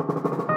you